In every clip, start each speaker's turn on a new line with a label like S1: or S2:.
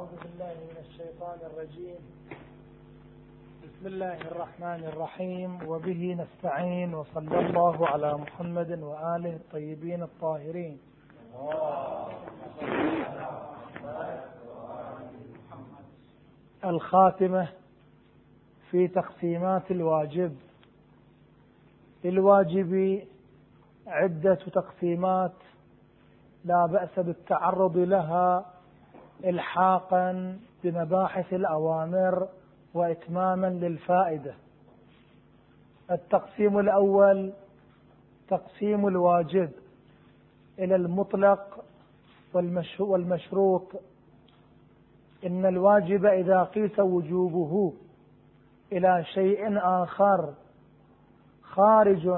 S1: أعوذ بالله من الشيطان الرجيم. بسم الله الرحمن الرحيم. وبه نستعين وصلى الله على محمد وآله الطيبين الطاهرين. الخاتمة في تقسيمات الواجب. للواجب عدة تقسيمات لا بأس بالتعرض لها الحاقا بمباحث الأوامر وإتماما للفائدة. التقسيم الأول تقسيم الواجب إلى المطلق والمشروط. إن الواجب إذا قيس وجوبه إلى شيء آخر خارج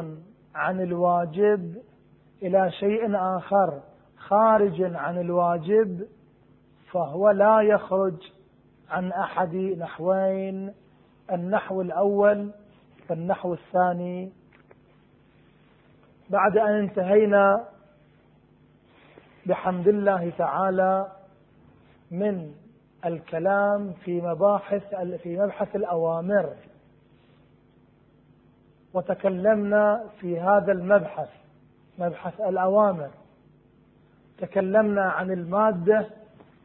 S1: عن الواجب إلى شيء آخر خارج عن الواجب فهو لا يخرج عن أحد نحوين النحو الأول والنحو الثاني. بعد أن انتهينا بحمد الله تعالى من الكلام في مباحث في مبحث الأوامر. وتكلمنا في هذا المبحث مبحث الأوامر. تكلمنا عن المادة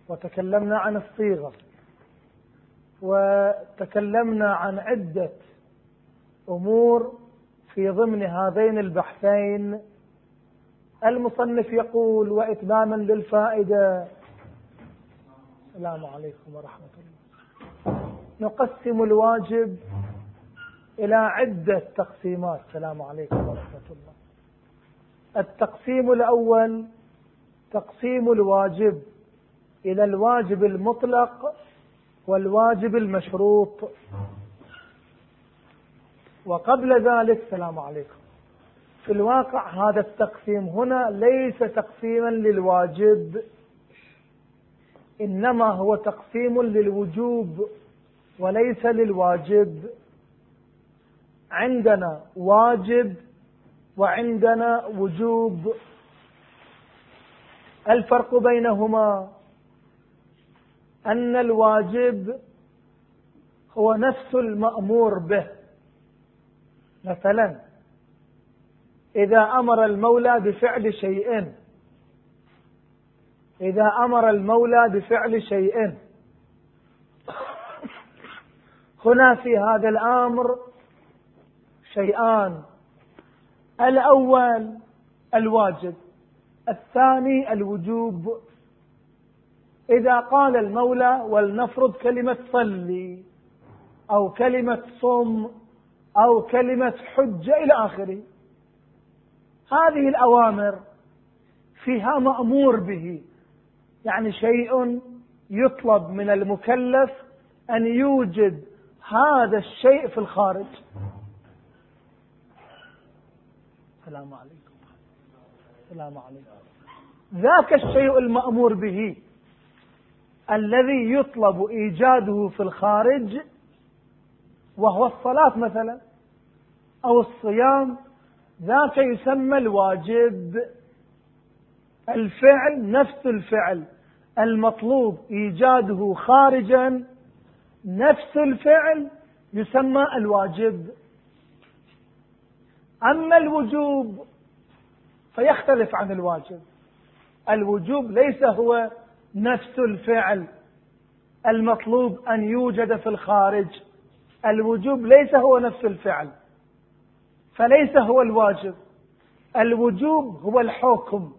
S1: وتكلمنا عن الصيغة وتكلمنا عن عدة أمور في ضمن هذين البحثين. المصنف يقول وإتماما للفائدة. السلام عليكم ورحمة الله. نقسم الواجب إلى عدة تقسيمات. السلام عليكم ورحمة الله. التقسيم الأول تقسيم الواجب إلى الواجب المطلق والواجب المشروط. وقبل ذلك السلام عليكم. في الواقع هذا التقسيم هنا ليس تقسيما للواجب إنما هو تقسيم للوجوب وليس للواجب. عندنا واجب وعندنا وجوب. الفرق بينهما أن الواجب هو نفس المأمور به. مثلا إذا أمر المولى بفعل شيء إذا أمر المولى بفعل شيء. هنا في هذا الأمر شيئان. الأول الواجب الثاني الوجوب. إذا قال المولى ولنفرض كلمة صلي أو كلمة صم أو كلمة حجة إلى آخره. هذه الأوامر فيها مأمور به يعني شيء يطلب من المكلف أن يوجد هذا الشيء في الخارج. السلام عليكم. السلام عليكم. ذاك الشيء المأمور به. الذي يطلب إيجاده في الخارج وهو الصلاة مثلا أو الصيام ذاك يسمى الواجب. الفعل نفس الفعل. المطلوب إيجاده خارجا نفس الفعل يسمى الواجب. أما الوجوب فيختلف عن الواجب. الوجوب ليس هو نفس الفعل المطلوب أن يوجد في الخارج. الوجوب ليس هو نفس الفعل فليس هو الواجب. الوجوب هو الحكم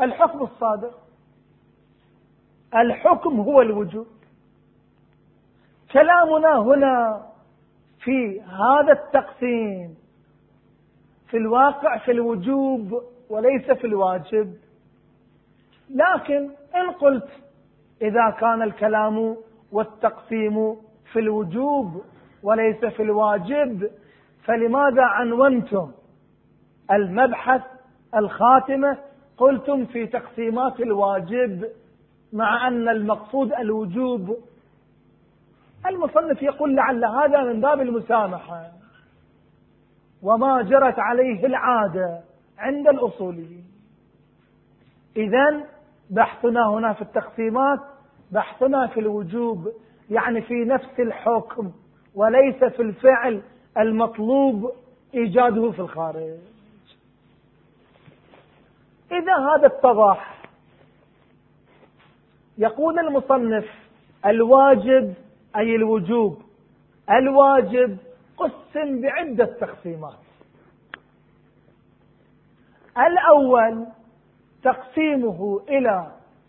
S1: الحكم الصادق. الحكم هو الوجوب. كلامنا هنا في هذا التقسيم في الواقع في الوجوب وليس في الواجب. لكن إن قلت إذا كان الكلام والتقسيم في الوجوب وليس في الواجب فلماذا عنونتم؟ المبحث الخاتمة قلتم في تقسيمات الواجب مع أن المقصود الوجوب. المصنف يقول لعل هذا من باب المسامحة. وما جرت عليه العادة عند الأصوليين. إذا بحثنا هنا في التقسيمات بحثنا في الوجوب يعني في نفس الحكم وليس في الفعل المطلوب إيجاده في الخارج. إذا هذا اتضح يقول المصنف الواجب أي الوجوب؟ الواجب قسم بعدة تقسيمات. الأول تقسيمه إلى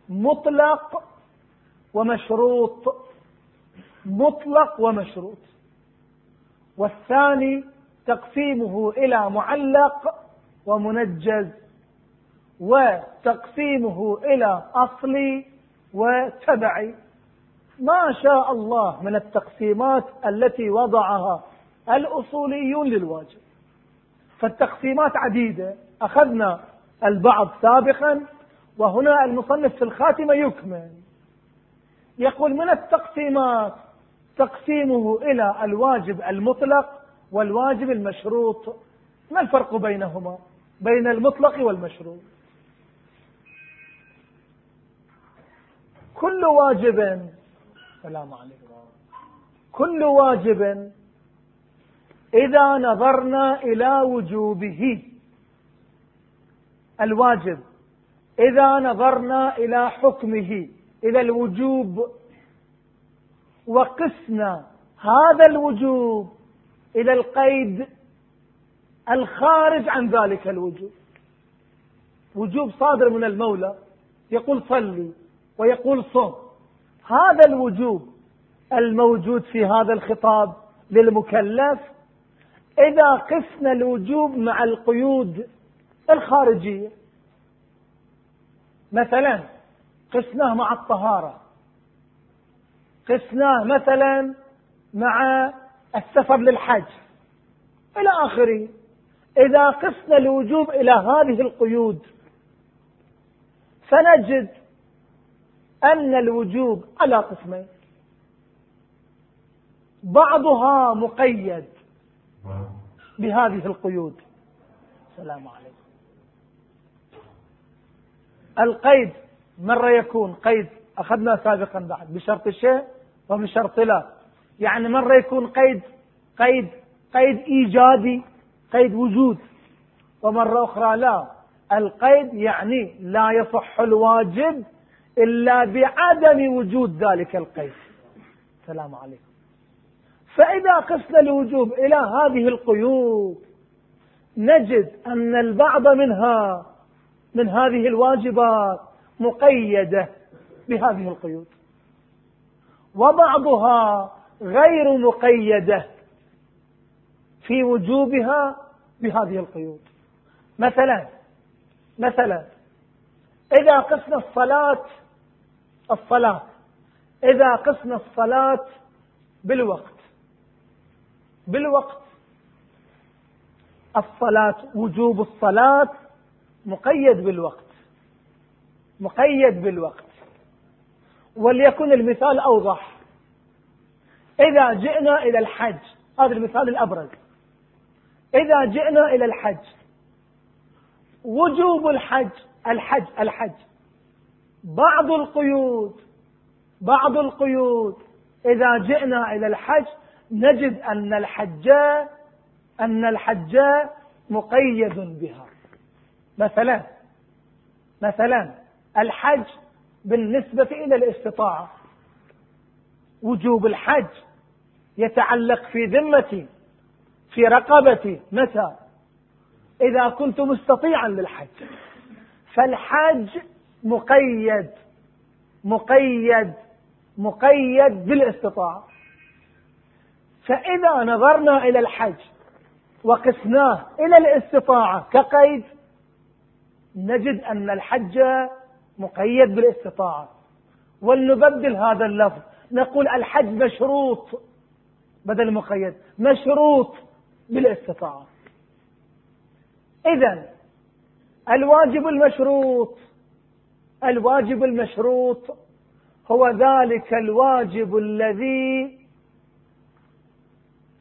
S1: مطلق ومشروط. مطلق ومشروط. والثاني تقسيمه إلى معلق ومنجز وتقسيمه إلى أصلي وتبعي. ما شاء الله من التقسيمات التي وضعها الأصوليون للواجب. فالتقسيمات عديدة. أخذنا البعض سابقا وهنا المصنف في الخاتمة يكمل. يقول من التقسيمات؟ تقسيمه إلى الواجب المطلق والواجب المشروط. ما الفرق بينهما؟ بين المطلق والمشروط. كل واجب السلام عليكم. كل واجب إذا نظرنا إلى وجوبه. الواجب. إذا نظرنا إلى حكمه إلى الوجوب وقسنا هذا الوجوب إلى القيد الخارج عن ذلك الوجوب. وجوب صادر من المولى يقول صلي ويقول صم. هذا الوجوب الموجود في هذا الخطاب للمكلف. إذا قسنا الوجوب مع القيود الخارجية. مثلا قسناه مع الطهارة. قسناه مثلا مع السفر للحج. إلى آخره. إذا قسنا الوجوب إلى هذه القيود فنجد أن الوجوب على قسمين. بعضها مقيد بهذه القيود. السلام عليكم. القيد مرة يكون قيد؟ أخذنا سابقا بعد. بشرط الشيء وبشرط لا. يعني مرة يكون قيد؟ قيد قيد إيجادي قيد وجود. ومرة أخرى لا. القيد يعني لا يصح الواجب إلا بعدم وجود ذلك القيد. السلام عليكم. فإذا قسنا الوجوب إلى هذه القيود نجد أن البعض منها من هذه الواجبات مقيدة بهذه القيود. وبعضها غير مقيدة في وجوبها بهذه القيود. مثلا مثلا إذا قسنا الصلاة الصلاة إذا قسنا الصلاة بالوقت بالوقت الصلاة وجوب الصلاة مقيد بالوقت. مقيد بالوقت. وليكن المثال أوضح. إذا جئنا إلى الحج هذا المثال الأبرز. إذا جئنا إلى الحج وجوب الحج الحج الحج. بعض القيود بعض القيود. إذا جئنا إلى الحج نجد أن الحج أن الحج مقيد بها. مثلا مثلا الحج بالنسبة إلى الاستطاعة. وجوب الحج يتعلق في ذمتي في رقبتي. متى؟ إذا كنت مستطيعا للحج. فالحج مقيد مقيد مقيد بالاستطاعة. فإذا نظرنا إلى الحج وقسناه إلى الاستطاعة كقيد نجد أن الحج مقيد بالاستطاعة. ولنبدل هذا اللفظ. نقول الحج مشروط بدل مقيد. مشروط بالاستطاعة. إذا الواجب المشروط الواجب المشروط هو ذلك الواجب الذي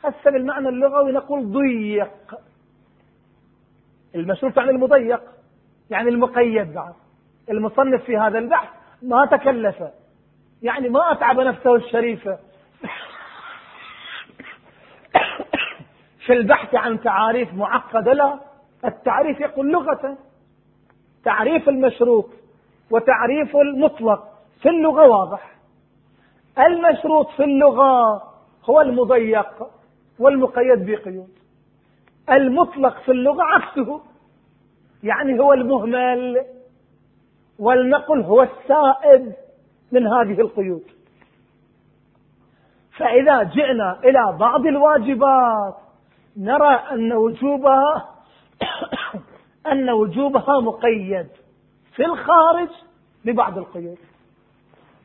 S1: حسب المعنى اللغوي نقول ضيق. المشروط يعني المضيق. يعني المقيد بعد. المصنف في هذا البحث ما تكلف. يعني ما أتعب نفسه الشريفة في البحث عن تعاريف معقدة لا التعريف يقول لغة. تعريف المشروط وتعريف المطلق في اللغة واضح. المشروط في اللغة هو المضيق والمقيد بقيود. المطلق في اللغة عكسه. يعني هو المهمل والنقل هو السائد من هذه القيود. فإذا جئنا إلى بعض الواجبات نرى أن وجوبها أن وجوبها مقيد في الخارج ببعض القيود.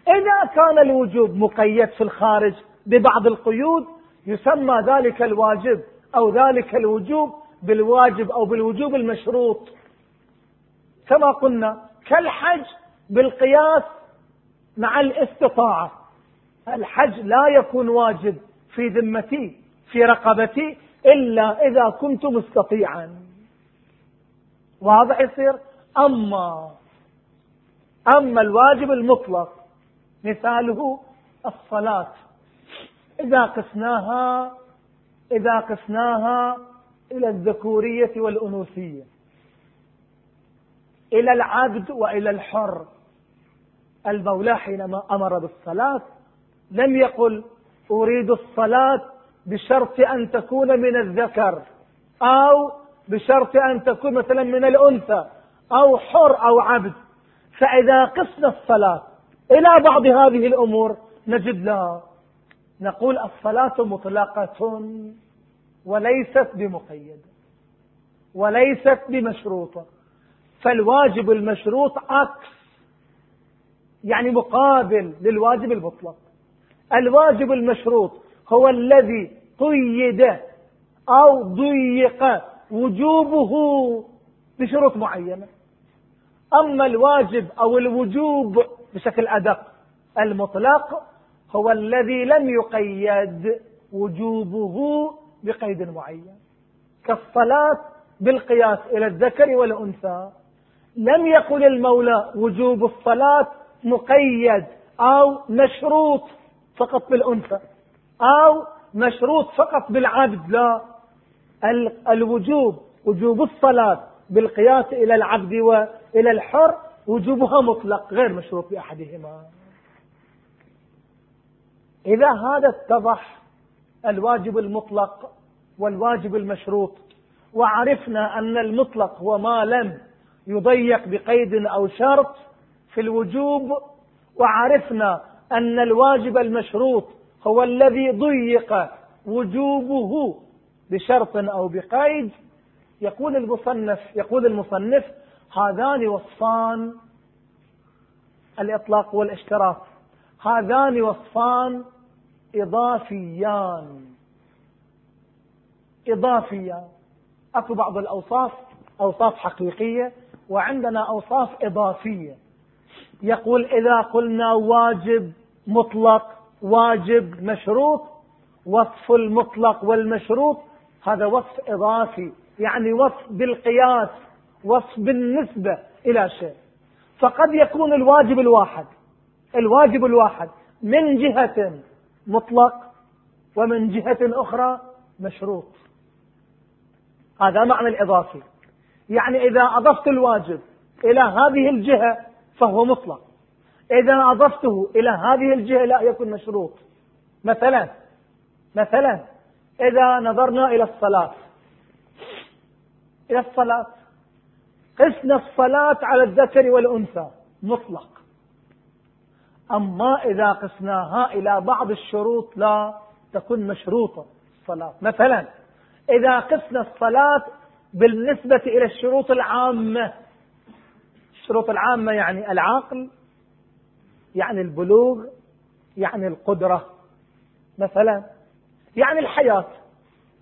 S1: إذا كان الوجوب مقيد في الخارج ببعض القيود يسمى ذلك الواجب أو ذلك الوجوب بالواجب أو بالوجوب المشروط. كما قلنا كالحج بالقياس مع الاستطاعة. الحج لا يكون واجب في ذمتي في رقبتي إلا إذا كنت مستطيعا. واضح يصير؟ أما أما الواجب المطلق مثاله الصلاة. إذا قسناها إذا قسناها إلى الذكورية والأنوثية. إلى العبد وإلى الحر. المولى حينما أمر بالصلاة لم يقل أريد الصلاة بشرط أن تكون من الذكر أو بشرط أن تكون مثلا من الأنثى أو حر أو عبد. فإذا قسنا الصلاة إلى بعض هذه الأمور نجد لا. نقول الصلاة مطلقة وليست بمقيدة وليست بمشروطة. فالواجب المشروط عكس يعني مقابل للواجب المطلق. الواجب المشروط هو الذي قيد أو ضيق وجوبه بشروط معينة. أما الواجب أو الوجوب بشكل أدق المطلق هو الذي لم يقيد وجوبه بقيد معين. كالصلاة بالقياس إلى الذكر والأنثى. لم يقل المولى وجوب الصلاة مقيد أو مشروط فقط بالأنثى أو مشروط فقط بالعبد لا. الوجوب وجوب الصلاة بالقياس إلى العبد وإلى الحر وجوبها مطلق غير مشروط بأحدهما. إذا هذا اتضح الواجب المطلق والواجب المشروط وعرفنا أن المطلق هو ما لم يضيق بقيد أو شرط في الوجوب وعرفنا أن الواجب المشروط هو الذي ضيق وجوبه بشرط أو بقيد. يقول المصنف يقول المصنف هذان وصفان الإطلاق والاشتراك هذان وصفان إضافيان. إضافيان. أكو بعض الأوصاف أوصاف حقيقية. وعندنا أوصاف إضافية. يقول إذا قلنا واجب مطلق واجب مشروط وصف المطلق والمشروط هذا وصف إضافي يعني وصف بالقياس وصف بالنسبة إلى شيء. فقد يكون الواجب الواحد. الواجب الواحد من جهة مطلق ومن جهة أخرى مشروط. هذا معنى الإضافي يعني إذا أضفت الواجب إلى هذه الجهة فهو مطلق. إذا أضفته إلى هذه الجهة لا يكون مشروط. مثلا مثلا إذا نظرنا إلى الصلاة. إلى الصلاة. قسنا الصلاة على الذكر والأنثى. مطلق. أما إذا قسناها إلى بعض الشروط لا تكون مشروطة الصلاة. مثلا إذا قسنا الصلاة بالنسبة إلى الشروط العامة. الشروط العامة يعني العقل يعني البلوغ يعني القدرة. مثلا يعني الحياة.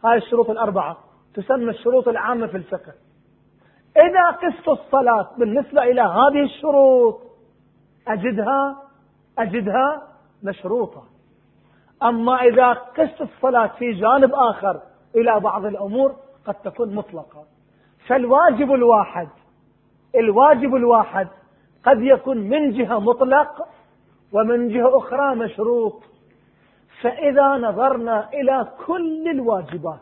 S1: هذه الشروط الأربعة. تسمى الشروط العامة في الفقه. إذا قست الصلاة بالنسبة إلى هذه الشروط أجدها أجدها مشروطة. أما إذا قست الصلاة في جانب آخر إلى بعض الأمور قد تكون مطلقة. فالواجب الواحد الواجب الواحد قد يكون من جهة مطلق ومن جهة أخرى مشروط. فإذا نظرنا إلى كل الواجبات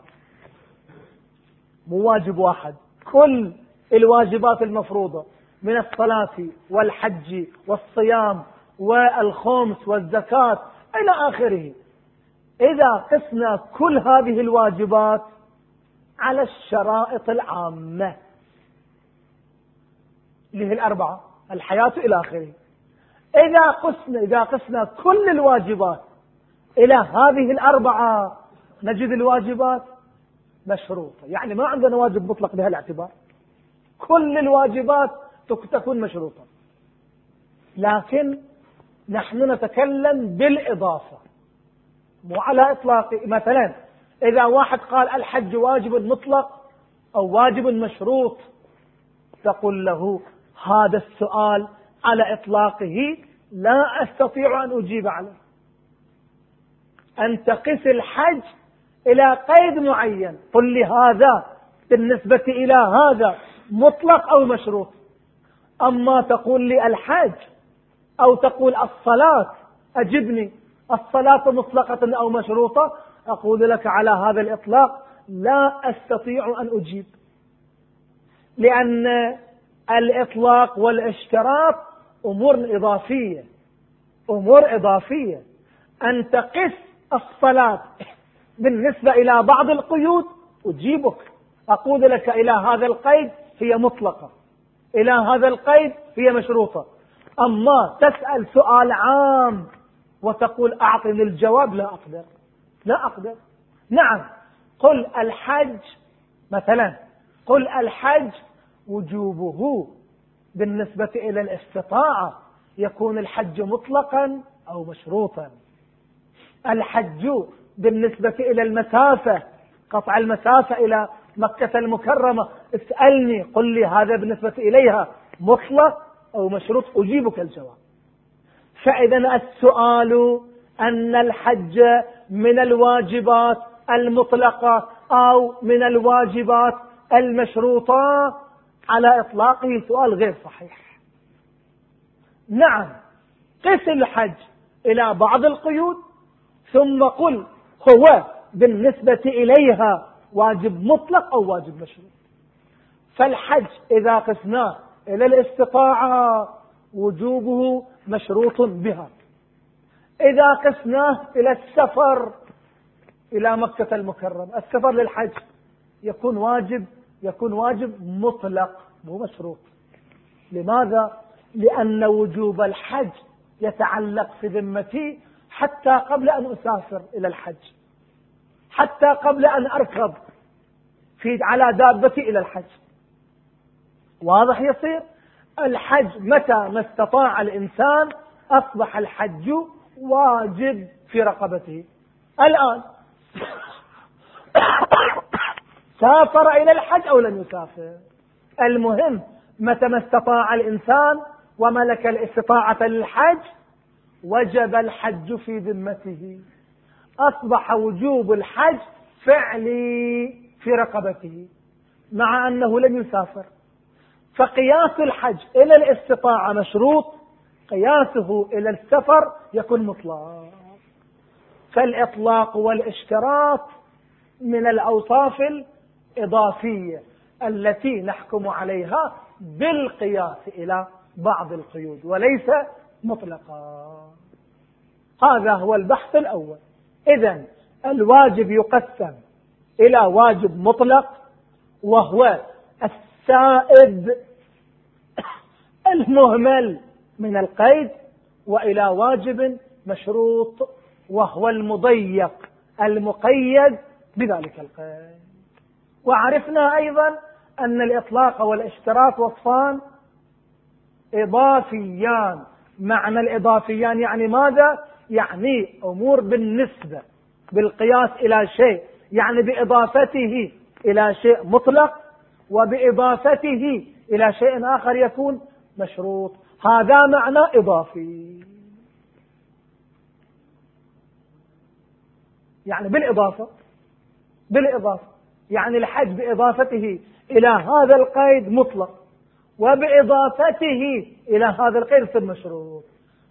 S1: مو واجب واحد كل الواجبات المفروضة من الصلاة والحج والصيام والخمس والزكاة إلى آخره. إذا قسنا كل هذه الواجبات على الشرائط العامة. اللي هي الأربعة الحياة إلى آخره. إذا قسنا إذا قسنا كل الواجبات إلى هذه الأربعة نجد الواجبات مشروطة. يعني ما عندنا واجب مطلق بهذا الاعتبار كل الواجبات تكون مشروطة. لكن نحن نتكلم بالإضافة مو على إطلاق. مثلا إذا واحد قال الحج واجب مطلق أو واجب مشروط تقول له هذا السؤال على إطلاقه لا أستطيع أن أجيب عليه. أن تقس الحج إلى قيد معين. قل لي هذا بالنسبة إلى هذا مطلق أو مشروط. أما تقول لي الحج أو تقول الصلاة أجبني. الصلاة مطلقة أو مشروطة؟ أقول لك على هذا الإطلاق لا أستطيع أن أجيب. لأن الإطلاق والاشتراط أمور إضافية. أمور إضافية. أن تقس الصلاة بالنسبة إلى بعض القيود أجيبك. أقول لك إلى هذا القيد هي مطلقة. إلى هذا القيد هي مشروطة. أما تسأل سؤال عام وتقول أعطني الجواب لا أقدر. لا أقدر. نعم. قل الحج مثلا. قل الحج وجوبه بالنسبة إلى الاستطاعة. يكون الحج مطلقا أو مشروطا. الحج بالنسبة إلى المسافة. قطع المسافة إلى مكة المكرمة. اسألني. قل لي هذا بالنسبة إليها. مطلق أو مشروط؟ أجيبك الجواب. فإذا السؤال أن الحج من الواجبات المطلقة أو من الواجبات المشروطة على إطلاقه سؤال غير صحيح. نعم قس الحج إلى بعض القيود ثم قل هو بالنسبة إليها واجب مطلق أو واجب مشروط. فالحج إذا قسناه إلى الاستطاعة وجوبه مشروط بها. إذا قسناه إلى السفر إلى مكة المكرمة. السفر للحج يكون واجب يكون واجب مطلق مو مشروط. لماذا؟ لأن وجوب الحج يتعلق في ذمتي حتى قبل أن أسافر إلى الحج. حتى قبل أن أركب في على دابتي إلى الحج. واضح يصير الحج متى ما استطاع الإنسان أصبح الحج واجب في رقبته. الآن سافر إلى الحج أو لم يسافر؟ المهم متى ما استطاع الإنسان وملك الاستطاعة للحج وجب الحج في ذمته. أصبح وجوب الحج فعلي في رقبته مع أنه لم يسافر. فقياس الحج إلى الاستطاعة مشروط قياسه إلى السفر يكون مطلق. فالإطلاق والاشتراط من الأوصاف الإضافية التي نحكم عليها بالقياس إلى بعض القيود وليس مطلقا. هذا هو البحث الأول. إذا الواجب يقسم إلى واجب مطلق وهو السائد المهمل من القيد وإلى واجب مشروط وهو المضيق المقيد بذلك القيد. وعرفنا أيضا أن الإطلاق والاشتراك وصفان إضافيان. معنى الإضافيان يعني ماذا؟ يعني أمور بالنسبة بالقياس إلى شيء. يعني بإضافته إلى شيء مطلق وبإضافته إلى شيء آخر يكون مشروط. هذا معنى إضافي. يعني بالإضافة بالإضافة. يعني الحج بإضافته إلى هذا القيد مطلق وبإضافته إلى هذا القيد في المشروط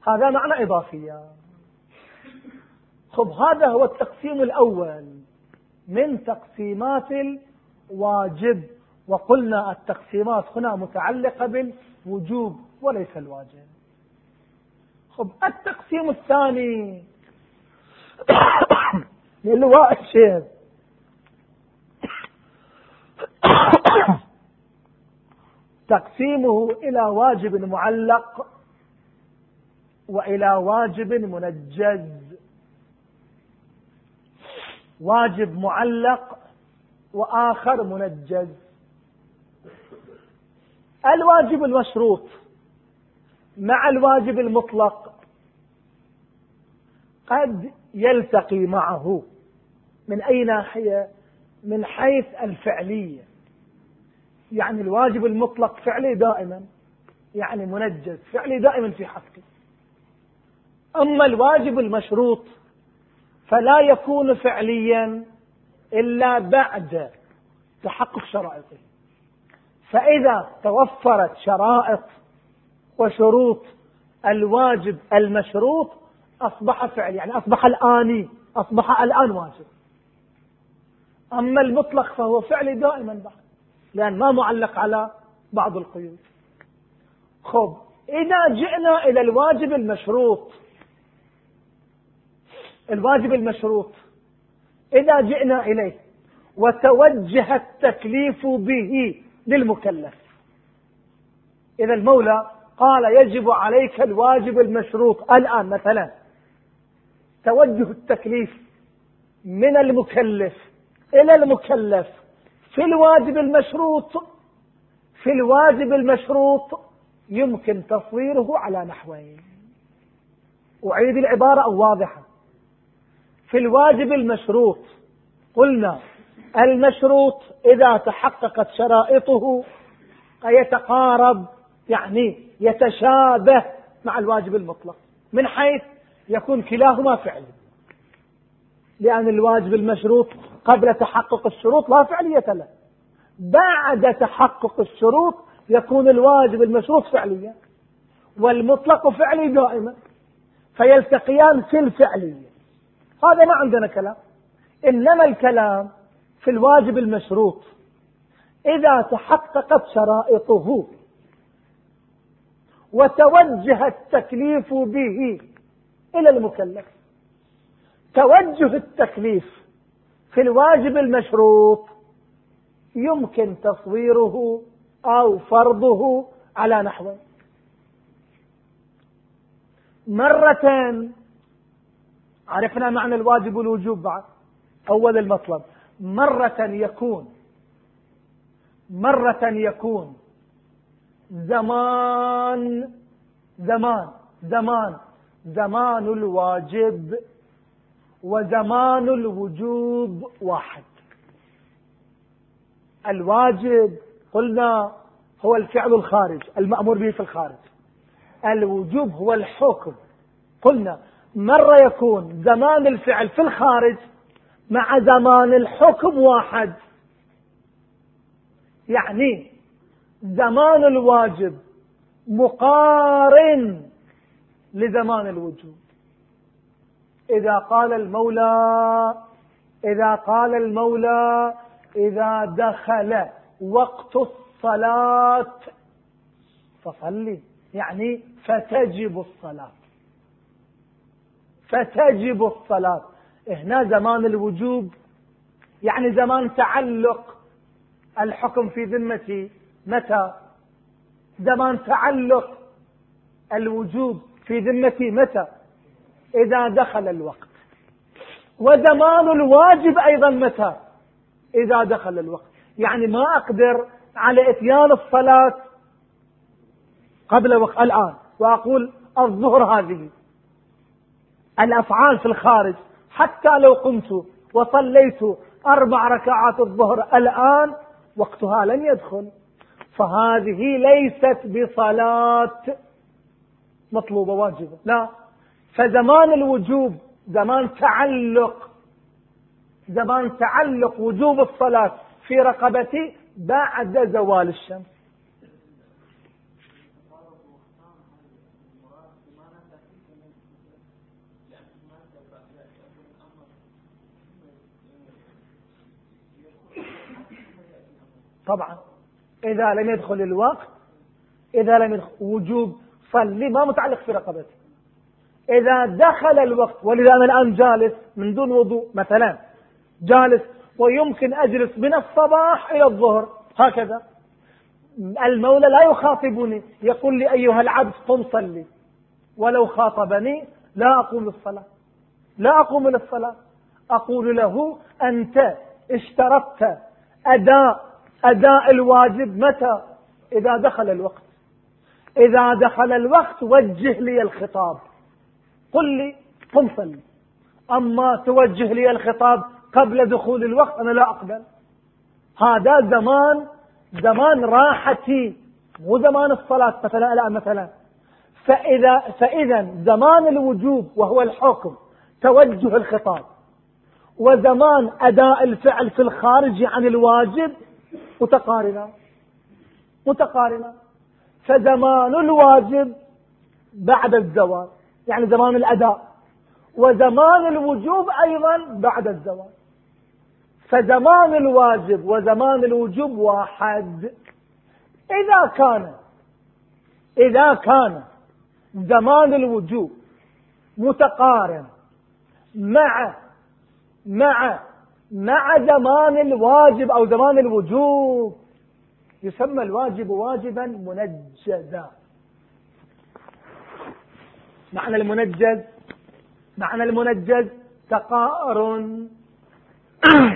S1: هذا معنى إضافية خب هذا هو التقسيم الأول من تقسيمات الواجب. وقلنا التقسيمات هنا متعلقة بالوجوب وليس الواجب. خب التقسيم الثاني الشيخ تقسيمه إلى واجب معلق وإلى واجب منجز. واجب معلق وآخر منجز. الواجب المشروط. مع الواجب المطلق. قد يلتقي معه. من أي ناحية؟ من حيث الفعلية. يعني الواجب المطلق فعلي دائما. يعني منجز. فعلي دائما في حقه أما الواجب المشروط فلا يكون فعليا إلا بعد تحقق شرائطه. فإذا توفرت شرائط وشروط الواجب المشروط أصبح فعل يعني أصبح الآني أصبح الآن واجب. أما المطلق فهو فعل دائما بعد لأن ما معلق على بعض القيود. خب إذا جئنا إلى الواجب المشروط. الواجب المشروط إذا جئنا إليه وتوجه التكليف به للمكلف. إذا المولى قال يجب عليك الواجب المشروط. الآن مثلا توجه التكليف من المكلف إلى المكلف. في الواجب المشروط في الواجب المشروط يمكن تصويره على نحوين. أعيد العبارة واضحة. في الواجب المشروط قلنا المشروط إذا تحققت شرائطه يتقارب يعني يتشابه مع الواجب المطلق من حيث يكون كلاهما فعلي لأن الواجب المشروط قبل تحقق الشروط لا فعلية له. بعد تحقق الشروط يكون الواجب المشروط فعليا والمطلق فعلي دائما فيلتقيان في الفعلية. هذا ما عندنا كلام. إنما الكلام في الواجب المشروط إذا تحققت شرائطه وتوجه التكليف به إلى المكلف. توجه التكليف في الواجب المشروط يمكن تصويره أو فرضه على نحو. مرة عرفنا معنى الواجب والوجوب بعد. أول المطلب مرة يكون مرة يكون زمان زمان زمان زمان الواجب وزمان الوجوب واحد. الواجب قلنا هو الفعل الخارج المأمور به في الخارج. الوجوب هو الحكم. قلنا مرة يكون زمان الفعل في الخارج مع زمان الحكم واحد. يعني زمان الواجب مقارن لزمان الوجوب إذا قال المولى إذا قال المولى إذا دخل وقت الصلاة فصلي. يعني فتجب الصلاة. فتجب الصلاة. هنا زمان الوجوب يعني زمان تعلق الحكم في ذمتي. متى؟ زمان تعلق الوجوب في ذمتي متى؟ إذا دخل الوقت. وزمان الواجب أيضا متى؟ إذا دخل الوقت. يعني ما أقدر على إتيان الصلاة قبل وقت الآن وأقول الظهر هذه. الأفعال في الخارج. حتى لو قمت وصليت أربع ركعات الظهر الآن وقتها لم يدخل. فهذه ليست بصلاة مطلوبة واجبة. لا. فزمان الوجوب زمان تعلق زمان تعلق وجوب الصلاة في رقبتي بعد زوال الشمس. طبعا. إذا لم يدخل الوقت إذا لم يدخل وجوب صلي ما متعلق في رقبته إذا دخل الوقت ولذا أنا الآن جالس من دون وضوء مثلا جالس ويمكن أجلس من الصباح إلى الظهر هكذا. المولى لا يخاطبني يقول لي أيها العبد قم صلي. ولو خاطبني لا أقوم للصلاة. لا أقوم للصلاة. أقول له أنت اشترطت أداء أداء الواجب متى؟ إذا دخل الوقت. إذا دخل الوقت وجه لي الخطاب. قل لي قم صلي. أما توجه لي الخطاب قبل دخول الوقت أنا لا أقبل. هذا زمان زمان راحتي. مو زمان الصلاة مثلا لا مثلا. فإذا فإذا زمان الوجوب وهو الحكم توجه الخطاب. وزمان أداء الفعل في الخارج عن الواجب متقارنة. متقارنة. فزمان الواجب بعد الزوال. يعني زمان الأداء. وزمان الوجوب أيضا بعد الزوال. فزمان الواجب وزمان الوجوب واحد. إذا كان إذا كان زمان الوجوب متقارن مع مع مع زمان الواجب أو زمان الوجوب. يسمى الواجب واجبا منجزا. معنى المنجز؟ معنى المنجز تقارن.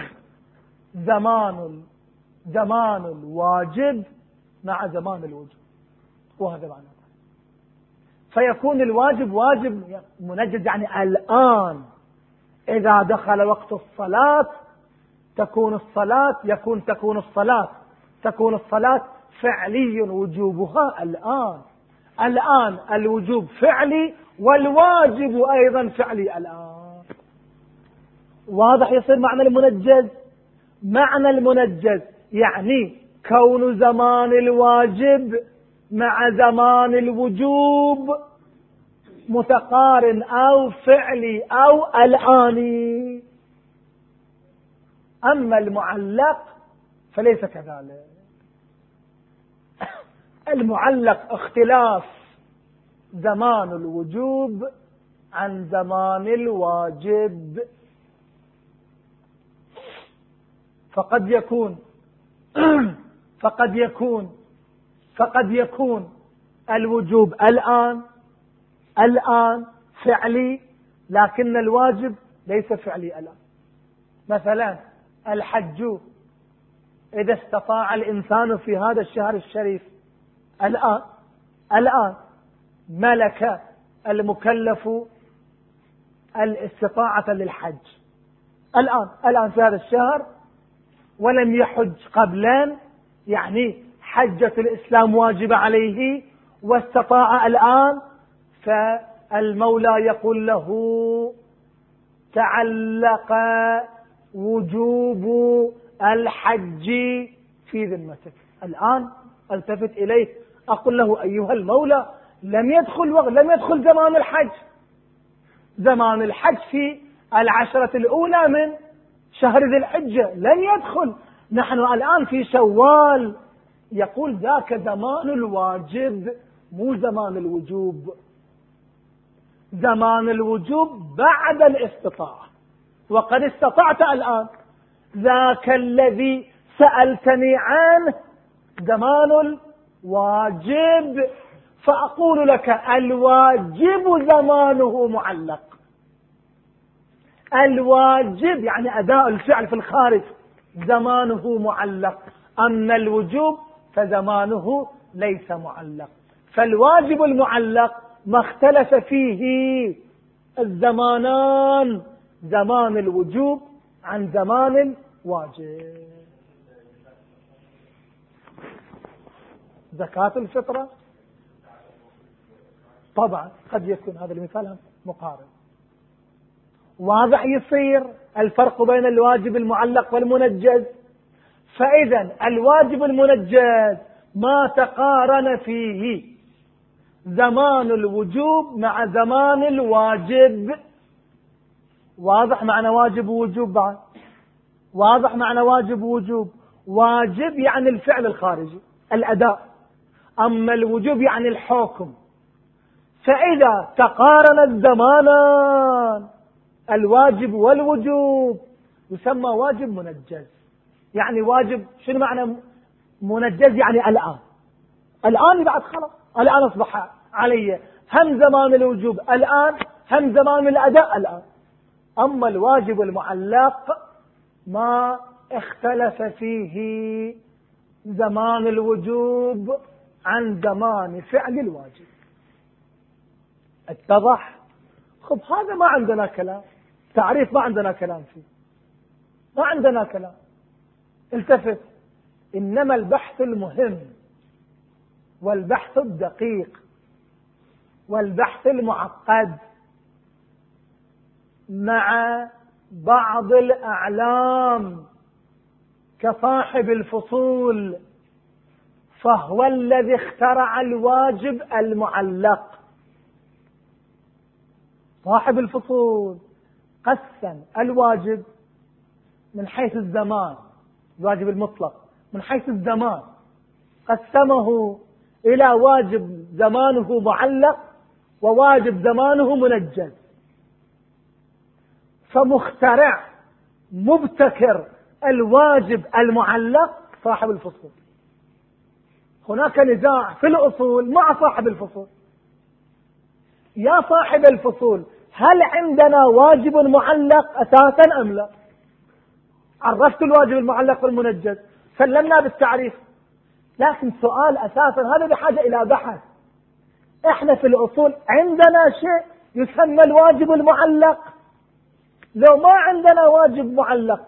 S1: زمان زمان الواجب مع زمان الوجوب. وهذا معنى. فيكون الواجب واجب منجز يعني الآن. إذا دخل وقت الصلاة تكون الصلاة يكون تكون الصلاة. تكون الصلاة فعلي وجوبها الآن. الآن الوجوب فعلي والواجب أيضا فعلي الآن. واضح يصير معنى المنجز؟ معنى المنجز يعني كون زمان الواجب مع زمان الوجوب. متقارن أو فعلي أو ألآني. أما المعلق فليس كذلك. المعلق اختلاف زمان الوجوب عن زمان الواجب. فقد يكون فقد يكون فقد يكون الوجوب الآن الآن فعلي لكن الواجب ليس فعلي الآن. مثلا الحج إذا استطاع الإنسان في هذا الشهر الشريف الآن الآن ملك المكلف الاستطاعة للحج. الآن الآن في هذا الشهر ولم يحج قبلا يعني حجة الإسلام واجبة عليه واستطاع الآن فالمولى يقول له تعلق وجوب الحج في ذمتك. الآن ألتفت إليه أقول له أيها المولى لم يدخل وقت لم يدخل زمان الحج. زمان الحج في العشرة الأولى من شهر ذي الحجة لم يدخل. نحن الآن في شوال. يقول ذاك زمان الواجب مو زمان الوجوب. زمان الوجوب بعد الاستطاعة. وقد استطعت الآن. ذاك الذي سألتني عنه زمان الواجب. فأقول لك الواجب زمانه معلق. الواجب يعني أداء الفعل في الخارج زمانه معلق. أما الوجوب فزمانه ليس معلق. فالواجب المعلق ما اختلف فيه الزمانان زمان الوجوب عن زمان الواجب. زكاة الفطرة؟ طبعا قد يكون هذا المثال مقارن. واضح يصير الفرق بين الواجب المعلق والمنجز؟ فإذا الواجب المنجز ما تقارن فيه زمان الوجوب مع زمان الواجب. واضح معنى واجب ووجوب بعد؟ واضح معنى واجب ووجوب. واجب يعني الفعل الخارجي الأداء. أما الوجوب يعني الحكم. فإذا تقارن الزمانان الواجب والوجوب يسمى واجب منجز. يعني واجب شنو معنى منجز؟ يعني الآن. الآن بعد خلاص. الآن أصبح علي هم زمان الوجوب الآن هم زمان الأداء الآن. أما الواجب المعلق ما اختلف فيه زمان الوجوب عن زمان فعل الواجب. اتضح؟ خب هذا ما عندنا كلام. تعريف ما عندنا كلام فيه. ما عندنا كلام. التفت. إنما البحث المهم والبحث الدقيق والبحث المعقد مع بعض الأعلام كصاحب الفصول فهو الذي اخترع الواجب المعلق. صاحب الفصول قسم الواجب من حيث الزمان الواجب المطلق من حيث الزمان قسمه إلى واجب زمانه معلق وواجب زمانه منجز. فمخترع مبتكر الواجب المعلق صاحب الفصول. هناك نزاع في الأصول مع صاحب الفصول. يا صاحب الفصول هل عندنا واجب معلق أساسا أم لا؟ عرفت الواجب المعلق والمنجز سلمنا بالتعريف. لكن سؤال أساسا هذا بحاجة إلى بحث. إحنا في الأصول عندنا شيء يسمى الواجب المعلق. لو ما عندنا واجب معلق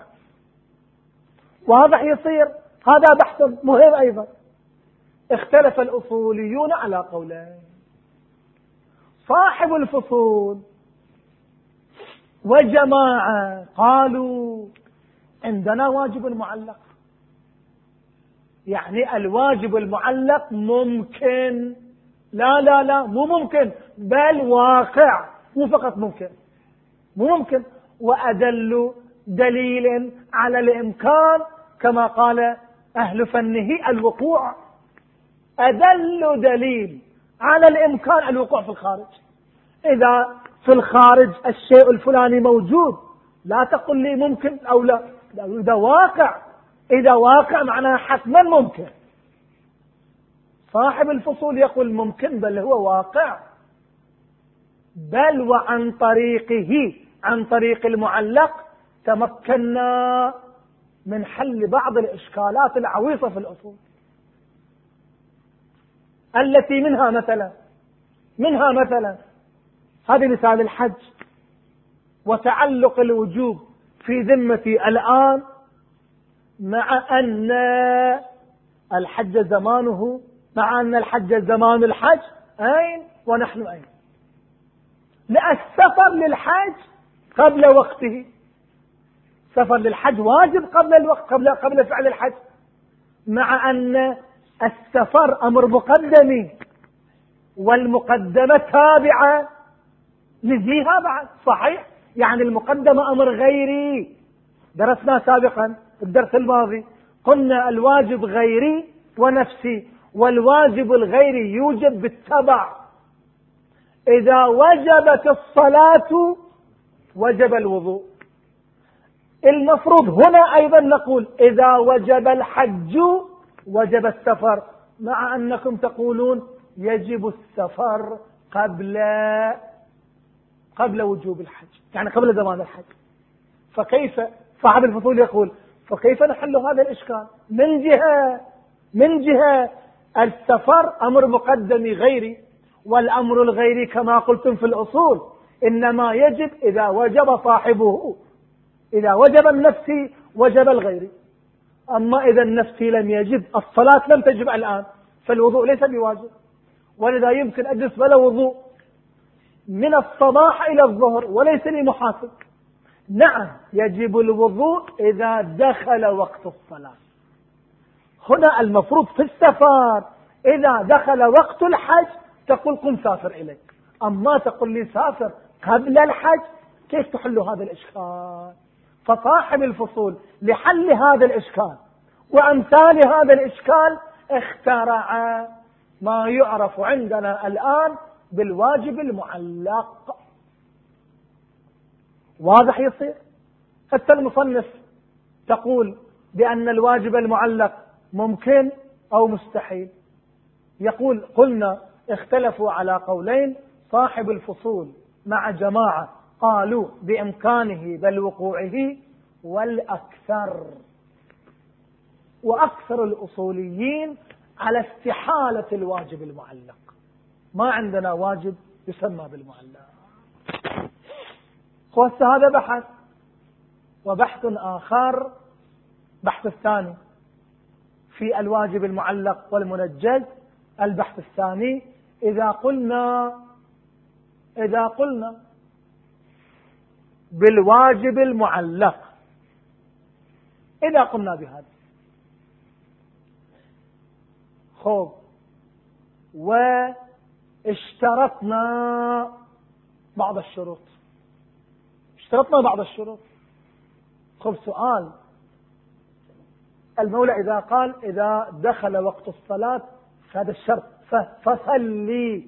S1: واضح يصير؟ هذا بحث مهم أيضا. اختلف الأصوليون على قولين. صاحب الفصول وجماعة قالوا عندنا واجب معلق. يعني الواجب المعلق ممكن. لا لا لا مو ممكن بل واقع مو فقط ممكن مو ممكن. وأدل دليل على الإمكان كما قال أهل فنه الوقوع. أدل دليل على الإمكان الوقوع في الخارج. إذا في الخارج الشيء الفلاني موجود لا تقل لي ممكن أو لا إذا واقع إذا واقع معناه حتما ممكن. صاحب الفصول يقول ممكن بل هو واقع. بل وعن طريقه عن طريق المعلق تمكنا من حل بعض الإشكالات العويصة في الأصول. التي منها مثلا منها مثلا هذه مثال الحج وتعلق الوجوب في ذمتي الآن مع أن الحج زمانه مع أن الحج زمان الحج أين ونحن أين السفر للحج قبل وقته. سفر للحج واجب قبل الوقت قبل قبل فعل الحج. مع أن السفر أمر مقدم والمقدمة تابعة. لذيها بعد صحيح؟ يعني المقدمة أمر غيري. درسنا سابقا الدرس الماضي قلنا الواجب غيري ونفسي والواجب الغيري يوجب بالتبع. إذا وجبت الصلاة وجب الوضوء. المفروض هنا أيضا نقول إذا وجب الحج وجب السفر. مع أنكم تقولون يجب السفر قبل قبل وجوب الحج يعني قبل زمان الحج. فكيف؟ صاحب الفصول يقول فكيف نحل هذا الإشكال؟ من جهة من جهة السفر أمر مقدم غيري والأمر الغيري كما قلتم في الأصول إنما يجب إذا وجب صاحبه إذا وجب النفسي وجب الغيري أما إذا النفسي لم يجب الصلاة لم تجب الآن فالوضوء ليس بواجب. ولذا يمكن أجلس بلا وضوء من الصباح إلى الظهر وليس لي محاسب نعم يجب الوضوء إذا دخل وقت الصلاة. هنا المفروض في السفر إذا دخل وقت الحج تقول قم سافر إليك. أما تقول لي سافر قبل الحج كيف تحل هذا الإشكال؟ فصاحب الفصول لحل هذا الإشكال وأمثال هذا الإشكال اخترع ما يعرف عندنا الآن بالواجب المعلق. واضح يصير؟ حتى المصنف تقول بأن الواجب المعلق ممكن أو مستحيل. يقول قلنا اختلفوا على قولين صاحب الفصول مع جماعة قالوا بإمكانه بل وقوعه والأكثر. وأكثر الأصوليين على استحالة الواجب المعلق. ما عندنا واجب يسمى بالمعلق. هذا بحث وبحث آخر بحث الثاني في الواجب المعلق والمنجز البحث الثاني إذا قلنا إذا قلنا بالواجب المعلق. إذا قلنا بهذا خوف واشترطنا بعض الشروط. اشترطنا بعض الشروط. خب سؤال. المولى إذا قال إذا دخل وقت الصلاة هذا الشرط. فصلي.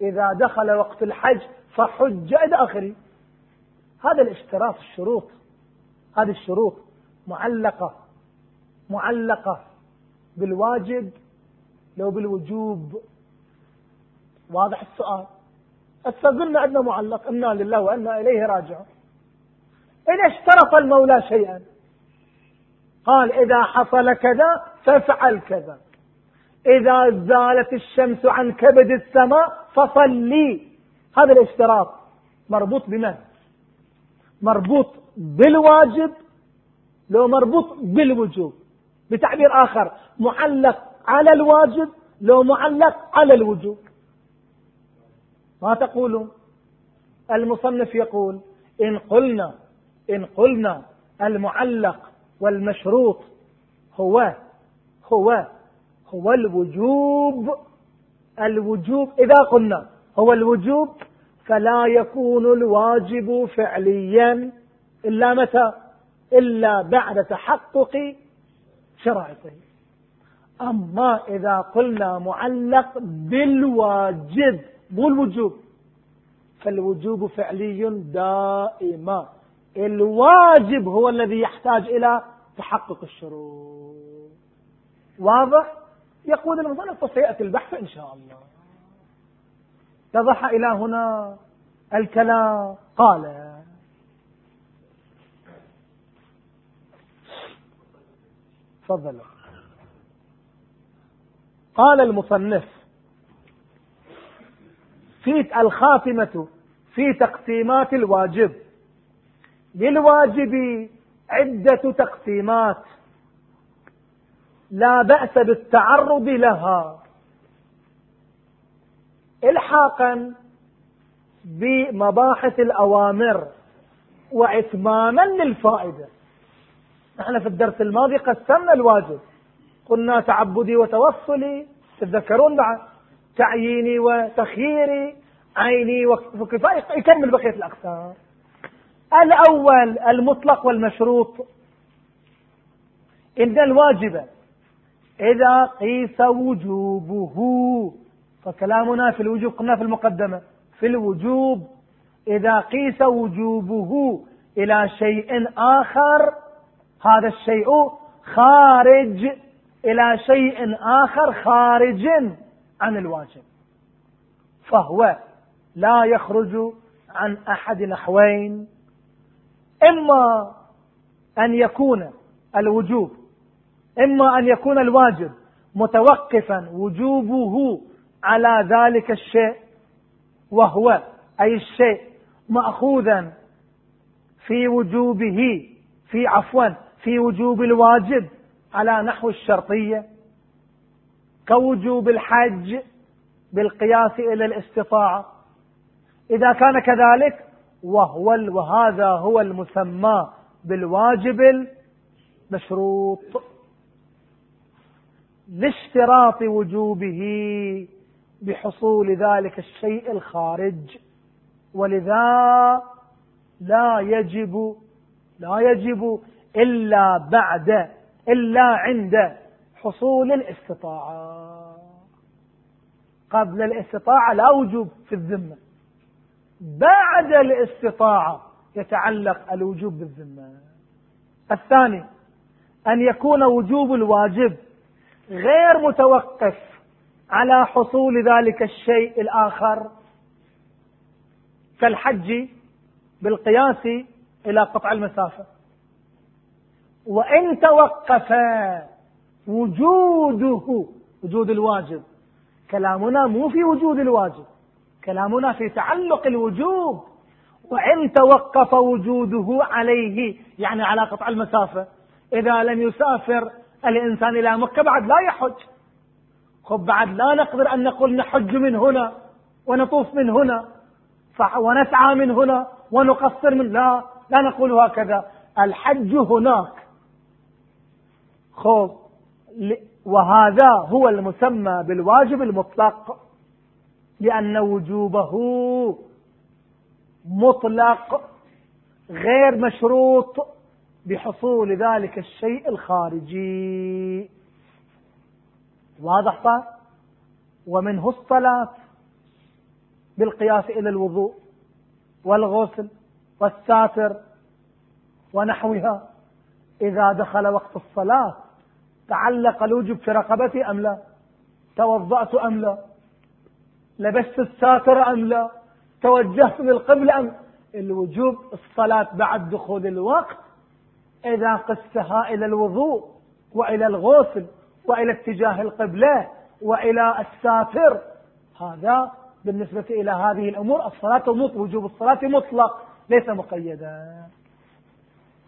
S1: إذا دخل وقت الحج فحج إلى آخره. هذا الاشتراط الشروط. هذه الشروط معلقة. معلقة بالواجب لو بالوجوب. واضح السؤال؟ قلنا أنه معلق. إنا لله وإنا إليه راجعون. إذا اشترط المولى شيئا. قال إذا حصل كذا فافعل كذا. إذا زالت الشمس عن كبد السماء فصلي. هذا الاشتراط مربوط بمن مربوط بالواجب لو مربوط بالوجوب. بتعبير آخر معلق على الواجب لو معلق على الوجوب. ما تقولون؟ المصنف يقول إن قلنا إن قلنا المعلق والمشروط هو هو هو الوجوب الوجوب إذا قلنا هو الوجوب فلا يكون الواجب فعليا إلا متى؟ إلا بعد تحقق شرائطه. أما إذا قلنا معلق بالواجب مو الوجوب فالوجوب فعلي دائما. الواجب هو الذي يحتاج إلى تحقق الشروط. واضح؟ يقول المصنف وسيأتي البحث إن شاء الله. اتضح إلى هنا الكلام. قال تفضل. قال المصنف في الخاتمة في تقسيمات الواجب. للواجب عدة تقسيمات. لا بأس بالتعرض لها. الحاقا بمباحث الأوامر وإتماما للفائدة. نحن في الدرس الماضي قسمنا الواجب. قلنا تعبدي وتوصلي تتذكرون بعد تعييني وتخييري عيني وكفاية يكمل بقية الأقسام. الأول المطلق والمشروط. إن الواجب إذا قيس وجوبه. فكلامنا في الوجوب قلنا في المقدمة. في الوجوب. إذا قيس وجوبه إلى شيء آخر هذا الشيء خارج. إلى شيء آخر خارج عن الواجب. فهو لا يخرج عن أحد نحوين إما أن يكون الوجوب إما أن يكون الواجب متوقفا وجوبه على ذلك الشيء وهو أي الشيء مأخوذا في وجوبه في عفوا في وجوب الواجب على نحو الشرطية كوجوب الحج بالقياس إلى الاستطاعة. إذا كان كذلك وهو وهذا هو المسمى بالواجب المشروط. لاشتراط وجوبه بحصول ذلك الشيء الخارج. ولذا لا يجب لا يجب إلا بعد إلا عند حصول الاستطاعة. قبل الاستطاعة لا وجوب في الذمة. بعد الاستطاعة يتعلق الوجوب بالذمة. الثاني أن يكون وجوب الواجب غير متوقف على حصول ذلك الشيء الآخر كالحج بالقياس إلى قطع المسافة. وإن توقف وجوده وجود الواجب كلامنا مو في وجود الواجب. كلامنا في تعلق الوجوب وإن توقف وجوده عليه يعني على قطع المسافة. إذا لم يسافر الإنسان إلى مكة بعد لا يحج. خب بعد لا نقدر أن نقول نحج من هنا ونطوف من هنا ونسعى من هنا ونقصر من لا لا نقول هكذا. الحج هناك. خب وهذا هو المسمى بالواجب المطلق. لأن وجوبه مطلق غير مشروط بحصول ذلك الشيء الخارجي. واضح صار ومنه الصلاة بالقياس إلى الوضوء والغسل والساتر ونحوها. إذا دخل وقت الصلاة تعلق الوجب في رقبتي أم لا؟ توضأت أم لا؟ لبست الساتر أم لا؟ توجهت للقبلة أم؟ الوجوب الصلاة بعد دخول الوقت إذا قستها إلى الوضوء وإلى الغسل وإلى اتجاه القبلة وإلى الساتر. هذا بالنسبة إلى هذه الأمور الصلاة وجوب الصلاة مطلق ليس مقيدا.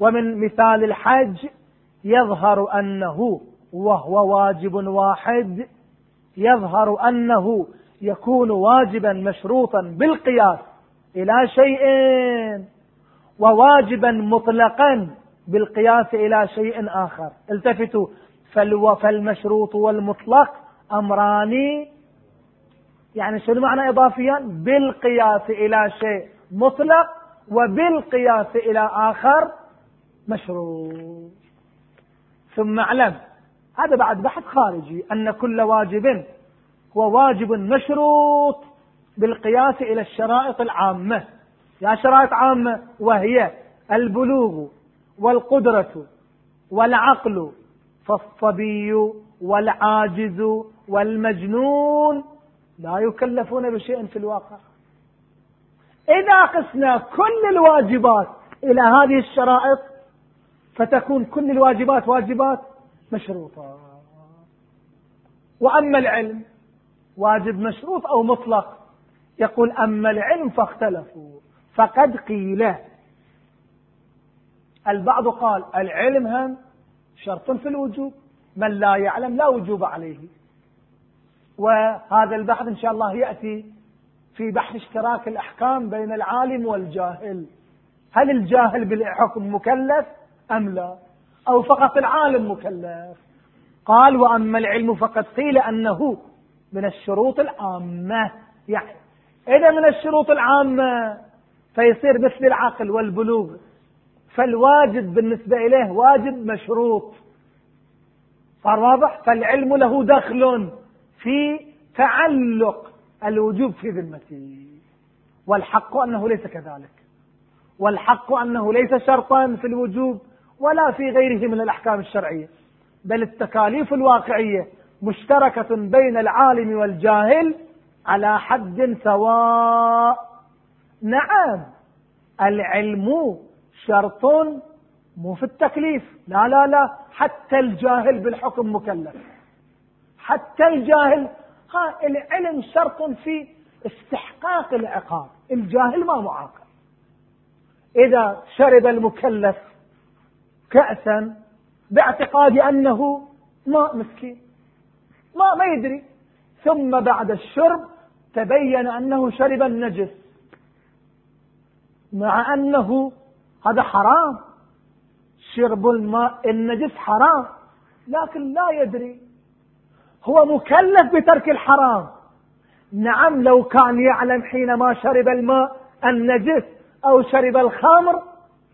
S1: ومن مثال الحج يظهر أنه وهو واجب واحد يظهر أنه يكون واجبا مشروطا بالقياس إلى شيء وواجبا مطلقا بالقياس إلى شيء آخر. التفتوا فالمشروط والمطلق أمران يعني شنو معنى إضافيا؟ بالقياس إلى شيء مطلق وبالقياس إلى آخر مشروط. ثم اعلم هذا بعد بحث خارجي أن كل واجب هو واجب مشروط بالقياس إلى الشرائط العامة. يا شرائط عامة وهي البلوغ والقدرة والعقل فالصبي والعاجز والمجنون لا يكلفون بشيء في الواقع. إذا قسنا كل الواجبات إلى هذه الشرائط فتكون كل الواجبات واجبات مشروطة. وأما العلم واجب مشروط أو مطلق. يقول أما العلم فاختلفوا. فقد قيل. البعض قال العلم هم شرط في الوجوب. من لا يعلم لا وجوب عليه. وهذا البحث إن شاء الله يأتي في بحث اشتراك الأحكام بين العالم والجاهل. هل الجاهل بالحكم مكلف أم لا؟ أو فقط العالم مكلف؟ قال وأما العلم فقد قيل أنه من الشروط العامة. يعني إذا من الشروط العامة فيصير مثل العقل والبلوغ فالواجب بالنسبة إليه واجب مشروط. صار واضح؟ فالعلم له دخل في تعلق الوجوب في ذمته والحق أنه ليس كذلك. والحق أنه ليس شرطا في الوجوب ولا في غيره من الأحكام الشرعية. بل التكاليف الواقعية مشتركة بين العالم والجاهل على حد سواء. نعم العلم شرط مو في التكليف. لا لا لا حتى الجاهل بالحكم مكلف. حتى الجاهل ها العلم شرط في استحقاق العقاب. الجاهل ما معاقب إذا شرب المكلف كأسا باعتقاد أنه ماء مسكين. ما ما يدري. ثم بعد الشرب تبين أنه شرب النجس. مع أنه هذا حرام. شرب الماء النجس حرام. لكن لا يدري. هو مكلف بترك الحرام. نعم لو كان يعلم حينما شرب الماء النجس أو شرب الخمر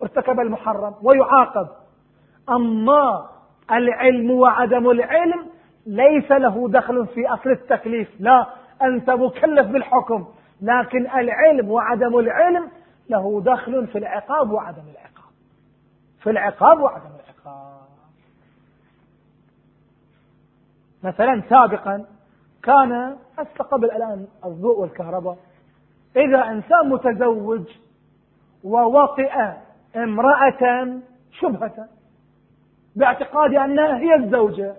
S1: ارتكب المحرم ويعاقب. أما العلم وعدم العلم ليس له دخل في أصل التكليف. لا أنت مكلف بالحكم. لكن العلم وعدم العلم له دخل في العقاب وعدم العقاب. في العقاب وعدم العقاب. مثلا سابقا كان هسه قبل الآن الضوء والكهرباء. إذا إنسان متزوج ووطئ امرأة شبهة باعتقاد أنها هي الزوجة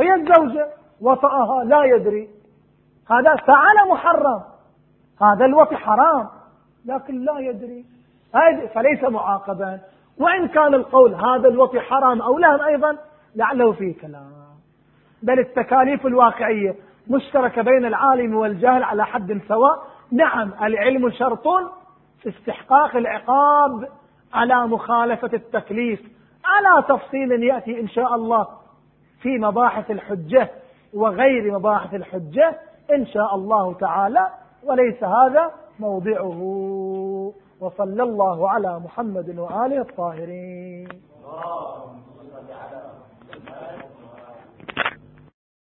S1: هي الزوجة وطأها لا يدري. هذا فعل محرم. هذا الوطي حرام لكن لا يدري. فليس معاقبا. وإن كان القول هذا الوطي حرام أو لا أيضا لعله فيه كلام. بل التكاليف الواقعية مشتركة بين العالم والجاهل على حد سواء. نعم العلم شرط في استحقاق العقاب على مخالفة التكليف. على تفصيل يأتي إن شاء الله. في مباحث الحجة وغير مباحث الحجة إن شاء الله تعالى وليس هذا موضعه. وصلى الله على محمد وآله الطاهرين.